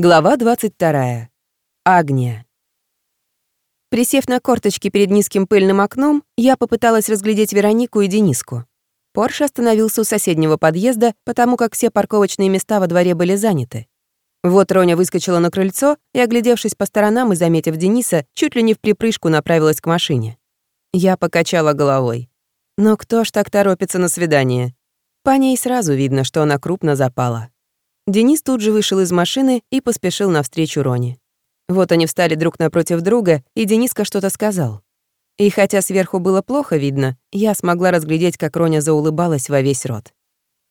Глава 22. Агния. Присев на корточки перед низким пыльным окном, я попыталась разглядеть Веронику и Дениску. Порш остановился у соседнего подъезда, потому как все парковочные места во дворе были заняты. Вот Роня выскочила на крыльцо и, оглядевшись по сторонам и заметив Дениса, чуть ли не в припрыжку направилась к машине. Я покачала головой. Но кто ж так торопится на свидание? По ней сразу видно, что она крупно запала. Денис тут же вышел из машины и поспешил навстречу Роне. Вот они встали друг напротив друга, и Дениска что-то сказал. И хотя сверху было плохо видно, я смогла разглядеть, как Роня заулыбалась во весь рот.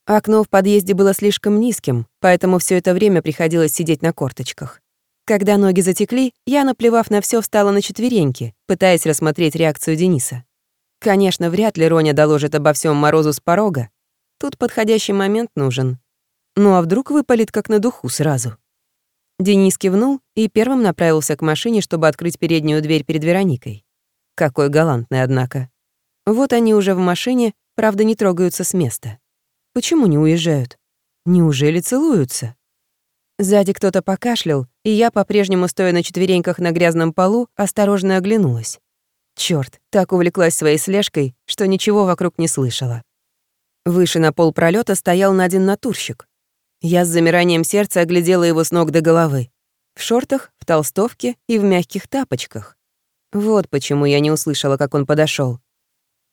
Окно в подъезде было слишком низким, поэтому все это время приходилось сидеть на корточках. Когда ноги затекли, я, наплевав на все, встала на четвереньки, пытаясь рассмотреть реакцию Дениса. Конечно, вряд ли Роня доложит обо всем Морозу с порога. Тут подходящий момент нужен. Ну а вдруг выпалит как на духу сразу? Денис кивнул и первым направился к машине, чтобы открыть переднюю дверь перед Вероникой. Какой галантный, однако. Вот они уже в машине, правда, не трогаются с места. Почему не уезжают? Неужели целуются? Сзади кто-то покашлял, и я, по-прежнему стоя на четвереньках на грязном полу, осторожно оглянулась. Чёрт, так увлеклась своей слежкой, что ничего вокруг не слышала. Выше на пол пролета стоял Надин натурщик. Я с замиранием сердца оглядела его с ног до головы. В шортах, в толстовке и в мягких тапочках. Вот почему я не услышала, как он подошел.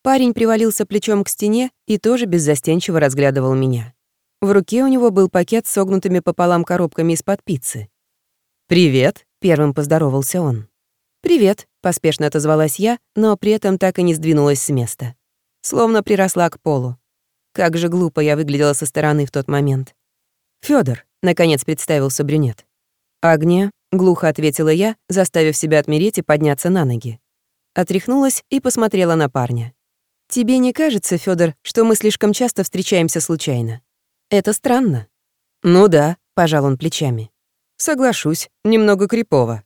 Парень привалился плечом к стене и тоже беззастенчиво разглядывал меня. В руке у него был пакет с согнутыми пополам коробками из-под пиццы. «Привет», — первым поздоровался он. «Привет», — поспешно отозвалась я, но при этом так и не сдвинулась с места. Словно приросла к полу. Как же глупо я выглядела со стороны в тот момент. Федор, наконец представился брюнет. «Агния», — глухо ответила я, заставив себя отмереть и подняться на ноги. Отряхнулась и посмотрела на парня. «Тебе не кажется, Федор, что мы слишком часто встречаемся случайно? Это странно». «Ну да», — пожал он плечами. «Соглашусь, немного крипово».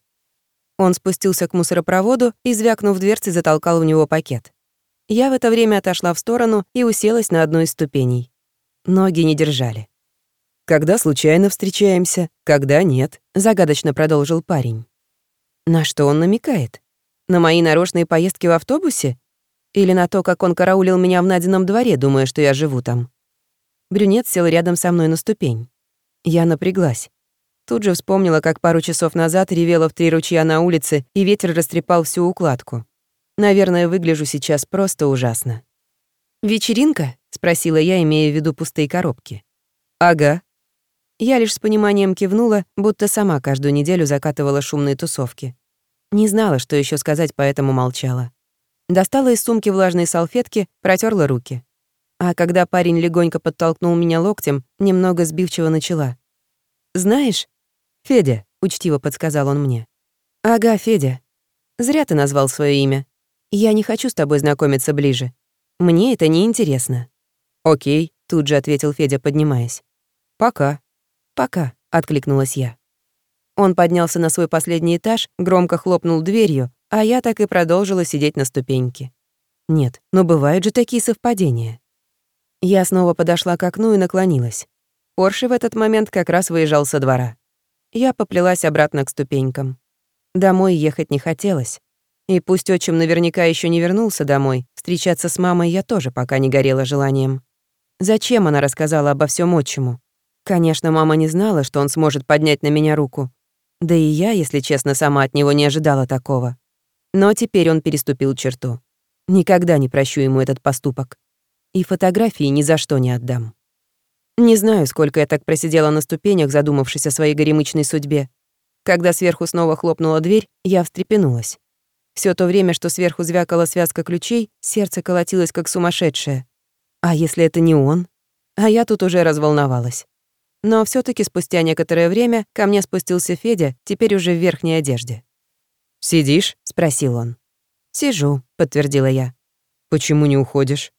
Он спустился к мусоропроводу и, звякнув дверцей, затолкал в него пакет. Я в это время отошла в сторону и уселась на одну из ступеней. Ноги не держали. Когда случайно встречаемся, когда нет», — загадочно продолжил парень. На что он намекает? На мои нарочные поездки в автобусе? Или на то, как он караулил меня в Надином дворе, думая, что я живу там? Брюнет сел рядом со мной на ступень. Я напряглась. Тут же вспомнила, как пару часов назад ревела в три ручья на улице, и ветер растрепал всю укладку. Наверное, выгляжу сейчас просто ужасно. «Вечеринка?» — спросила я, имея в виду пустые коробки. «Ага», я лишь с пониманием кивнула, будто сама каждую неделю закатывала шумные тусовки. Не знала, что еще сказать, поэтому молчала. Достала из сумки влажные салфетки, протерла руки. А когда парень легонько подтолкнул меня локтем, немного сбивчиво начала. «Знаешь, Федя», — учтиво подсказал он мне. «Ага, Федя. Зря ты назвал свое имя. Я не хочу с тобой знакомиться ближе. Мне это не интересно. «Окей», — тут же ответил Федя, поднимаясь. «Пока». «Пока», — откликнулась я. Он поднялся на свой последний этаж, громко хлопнул дверью, а я так и продолжила сидеть на ступеньке. Нет, но бывают же такие совпадения. Я снова подошла к окну и наклонилась. Порше в этот момент как раз выезжал со двора. Я поплелась обратно к ступенькам. Домой ехать не хотелось. И пусть отчим наверняка еще не вернулся домой, встречаться с мамой я тоже пока не горела желанием. Зачем она рассказала обо всем отчиму? Конечно, мама не знала, что он сможет поднять на меня руку. Да и я, если честно, сама от него не ожидала такого. Но теперь он переступил черту. Никогда не прощу ему этот поступок. И фотографии ни за что не отдам. Не знаю, сколько я так просидела на ступенях, задумавшись о своей горемычной судьбе. Когда сверху снова хлопнула дверь, я встрепенулась. Все то время, что сверху звякала связка ключей, сердце колотилось как сумасшедшее. А если это не он? А я тут уже разволновалась. Но все таки спустя некоторое время ко мне спустился Федя, теперь уже в верхней одежде. «Сидишь?» — спросил он. «Сижу», — подтвердила я. «Почему не уходишь?»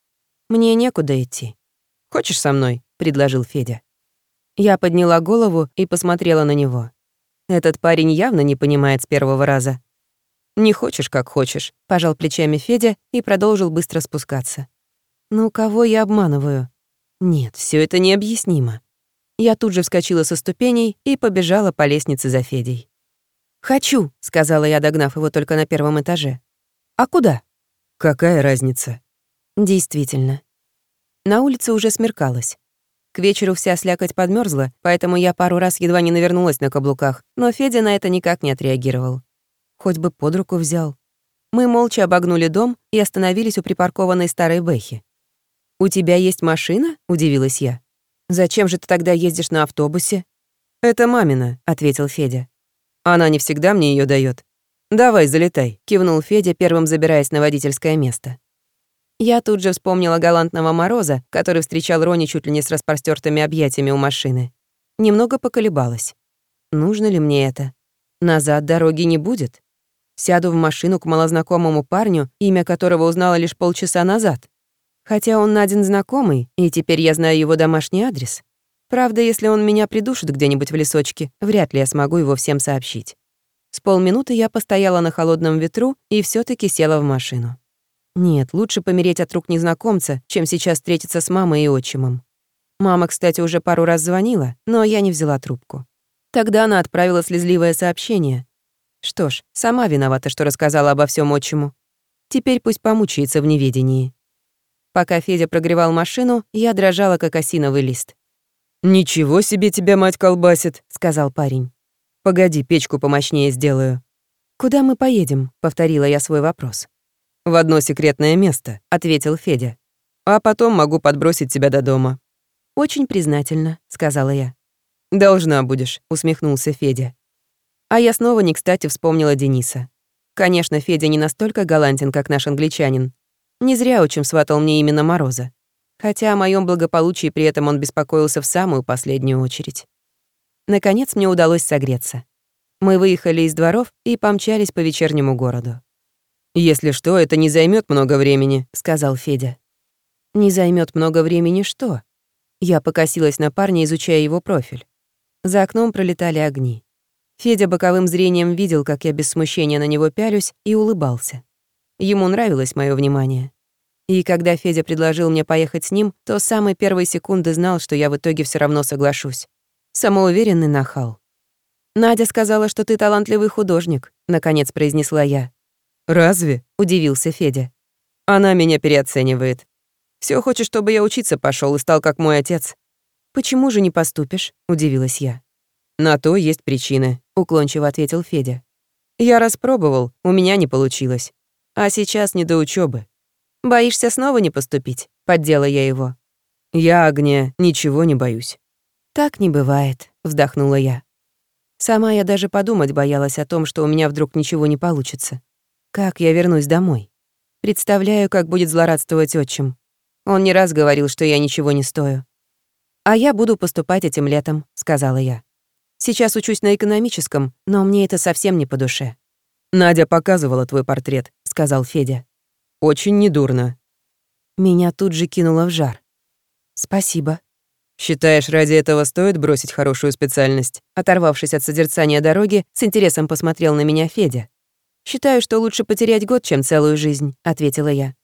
«Мне некуда идти». «Хочешь со мной?» — предложил Федя. Я подняла голову и посмотрела на него. Этот парень явно не понимает с первого раза. «Не хочешь, как хочешь», — пожал плечами Федя и продолжил быстро спускаться. «Ну, кого я обманываю?» «Нет, все это необъяснимо. Я тут же вскочила со ступеней и побежала по лестнице за Федей. «Хочу», — сказала я, догнав его только на первом этаже. «А куда?» «Какая разница?» Действительно. На улице уже смеркалось. К вечеру вся слякоть подмерзла, поэтому я пару раз едва не навернулась на каблуках, но Федя на это никак не отреагировал. Хоть бы под руку взял. Мы молча обогнули дом и остановились у припаркованной старой Бэхи. «У тебя есть машина?» — удивилась я. «Зачем же ты тогда ездишь на автобусе?» «Это мамина», — ответил Федя. «Она не всегда мне ее дает. Давай, залетай», — кивнул Федя, первым забираясь на водительское место. Я тут же вспомнила галантного Мороза, который встречал Рони чуть ли не с распростертыми объятиями у машины. Немного поколебалась. Нужно ли мне это? Назад дороги не будет. Сяду в машину к малознакомому парню, имя которого узнала лишь полчаса назад. Хотя он Надин знакомый, и теперь я знаю его домашний адрес. Правда, если он меня придушит где-нибудь в лесочке, вряд ли я смогу его всем сообщить. С полминуты я постояла на холодном ветру и все таки села в машину. Нет, лучше помереть от рук незнакомца, чем сейчас встретиться с мамой и отчимом. Мама, кстати, уже пару раз звонила, но я не взяла трубку. Тогда она отправила слезливое сообщение. Что ж, сама виновата, что рассказала обо всем отчиму. Теперь пусть помучается в неведении. Пока Федя прогревал машину, я дрожала, как осиновый лист. «Ничего себе тебя мать колбасит», — сказал парень. «Погоди, печку помощнее сделаю». «Куда мы поедем?» — повторила я свой вопрос. «В одно секретное место», — ответил Федя. «А потом могу подбросить тебя до дома». «Очень признательно», — сказала я. «Должна будешь», — усмехнулся Федя. А я снова не кстати вспомнила Дениса. Конечно, Федя не настолько галантен, как наш англичанин. Не зря отчим сватал мне именно Мороза. Хотя о моем благополучии при этом он беспокоился в самую последнюю очередь. Наконец мне удалось согреться. Мы выехали из дворов и помчались по вечернему городу. «Если что, это не займет много времени», — сказал Федя. «Не займет много времени что?» Я покосилась на парня, изучая его профиль. За окном пролетали огни. Федя боковым зрением видел, как я без смущения на него пялюсь, и улыбался. Ему нравилось мое внимание. И когда Федя предложил мне поехать с ним, то с самой первой секунды знал, что я в итоге все равно соглашусь. Самоуверенный нахал. «Надя сказала, что ты талантливый художник», — наконец произнесла я. «Разве?» — удивился Федя. «Она меня переоценивает. Все хочет, чтобы я учиться пошел и стал как мой отец». «Почему же не поступишь?» — удивилась я. «На то есть причины», — уклончиво ответил Федя. «Я распробовал, у меня не получилось. А сейчас не до учебы. «Боишься снова не поступить?» — поддела я его. «Я, Агния, ничего не боюсь». «Так не бывает», — вздохнула я. Сама я даже подумать боялась о том, что у меня вдруг ничего не получится. Как я вернусь домой? Представляю, как будет злорадствовать отчим. Он не раз говорил, что я ничего не стою. «А я буду поступать этим летом», — сказала я. «Сейчас учусь на экономическом, но мне это совсем не по душе». «Надя показывала твой портрет», — сказал Федя. «Очень недурно». Меня тут же кинуло в жар. «Спасибо». «Считаешь, ради этого стоит бросить хорошую специальность?» Оторвавшись от созерцания дороги, с интересом посмотрел на меня Федя. «Считаю, что лучше потерять год, чем целую жизнь», — ответила я.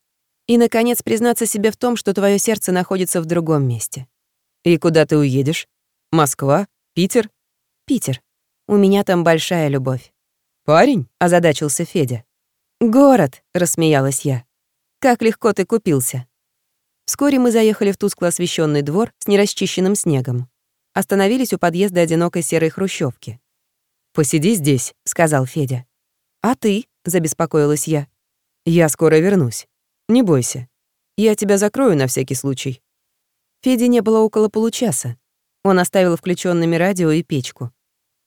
«И, наконец, признаться себе в том, что твое сердце находится в другом месте». «И куда ты уедешь? Москва? Питер?» «Питер. У меня там большая любовь». «Парень?» — озадачился Федя. «Город», — рассмеялась я. «Как легко ты купился». Вскоре мы заехали в тускло освещенный двор с нерасчищенным снегом. Остановились у подъезда одинокой серой хрущевки. «Посиди здесь», — сказал Федя. «А ты?» — забеспокоилась я. «Я скоро вернусь. Не бойся. Я тебя закрою на всякий случай». Феди не было около получаса. Он оставил включенными радио и печку.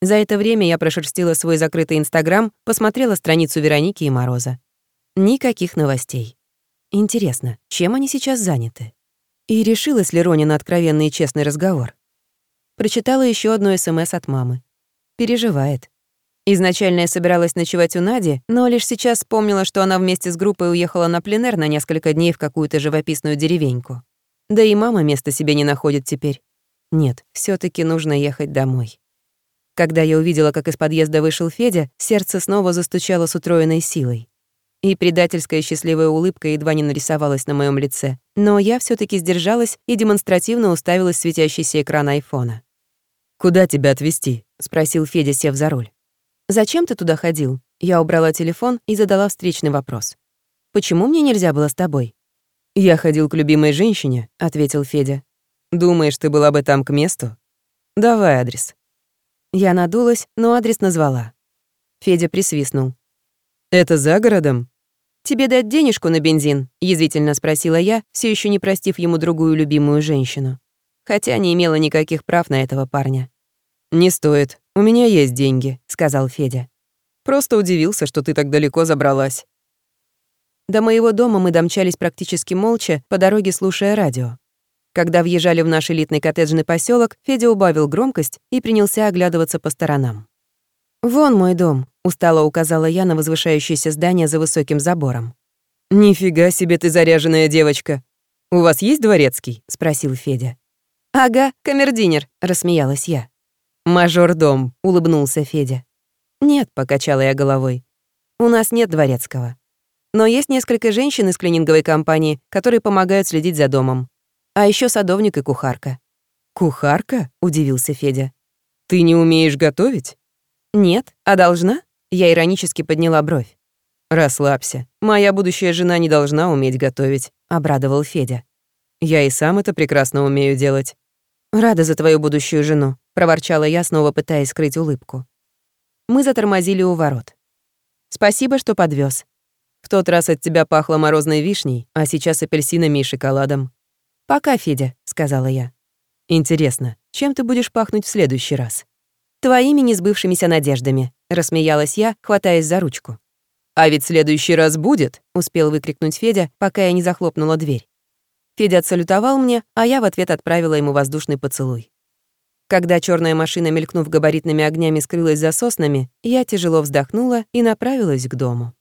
За это время я прошерстила свой закрытый Инстаграм, посмотрела страницу Вероники и Мороза. Никаких новостей. Интересно, чем они сейчас заняты? И решилась ли Рони на откровенный и честный разговор? Прочитала еще одно СМС от мамы. Переживает. Изначально я собиралась ночевать у Нади, но лишь сейчас вспомнила, что она вместе с группой уехала на пленэр на несколько дней в какую-то живописную деревеньку. Да и мама места себе не находит теперь. Нет, все таки нужно ехать домой. Когда я увидела, как из подъезда вышел Федя, сердце снова застучало с утроенной силой. И предательская счастливая улыбка едва не нарисовалась на моем лице. Но я все таки сдержалась и демонстративно уставилась в светящийся экран айфона. «Куда тебя отвезти?» — спросил Федя, сев за руль. «Зачем ты туда ходил?» Я убрала телефон и задала встречный вопрос. «Почему мне нельзя было с тобой?» «Я ходил к любимой женщине», — ответил Федя. «Думаешь, ты была бы там к месту? Давай адрес». Я надулась, но адрес назвала. Федя присвистнул. «Это за городом?» «Тебе дать денежку на бензин?» — язвительно спросила я, все еще не простив ему другую любимую женщину. Хотя не имела никаких прав на этого парня. «Не стоит. У меня есть деньги», — сказал Федя. Просто удивился, что ты так далеко забралась. До моего дома мы домчались практически молча, по дороге слушая радио. Когда въезжали в наш элитный коттеджный поселок, Федя убавил громкость и принялся оглядываться по сторонам. «Вон мой дом», — устало указала я на возвышающееся здание за высоким забором. «Нифига себе ты заряженная девочка! У вас есть дворецкий?» — спросил Федя. «Ага, камердинер», — рассмеялась я. «Мажор-дом», — улыбнулся Федя. «Нет», — покачала я головой. «У нас нет дворецкого. Но есть несколько женщин из клининговой компании, которые помогают следить за домом. А еще садовник и кухарка». «Кухарка?» — удивился Федя. «Ты не умеешь готовить?» «Нет, а должна?» Я иронически подняла бровь. «Расслабься. Моя будущая жена не должна уметь готовить», — обрадовал Федя. «Я и сам это прекрасно умею делать». «Рада за твою будущую жену», — проворчала я, снова пытаясь скрыть улыбку. Мы затормозили у ворот. «Спасибо, что подвез. В тот раз от тебя пахло морозной вишней, а сейчас апельсинами и шоколадом». «Пока, Федя», — сказала я. «Интересно, чем ты будешь пахнуть в следующий раз?» «Твоими несбывшимися надеждами», — рассмеялась я, хватаясь за ручку. «А ведь следующий раз будет», — успел выкрикнуть Федя, пока я не захлопнула дверь. Федя отсалютовал мне, а я в ответ отправила ему воздушный поцелуй. Когда черная машина, мелькнув габаритными огнями, скрылась за соснами, я тяжело вздохнула и направилась к дому.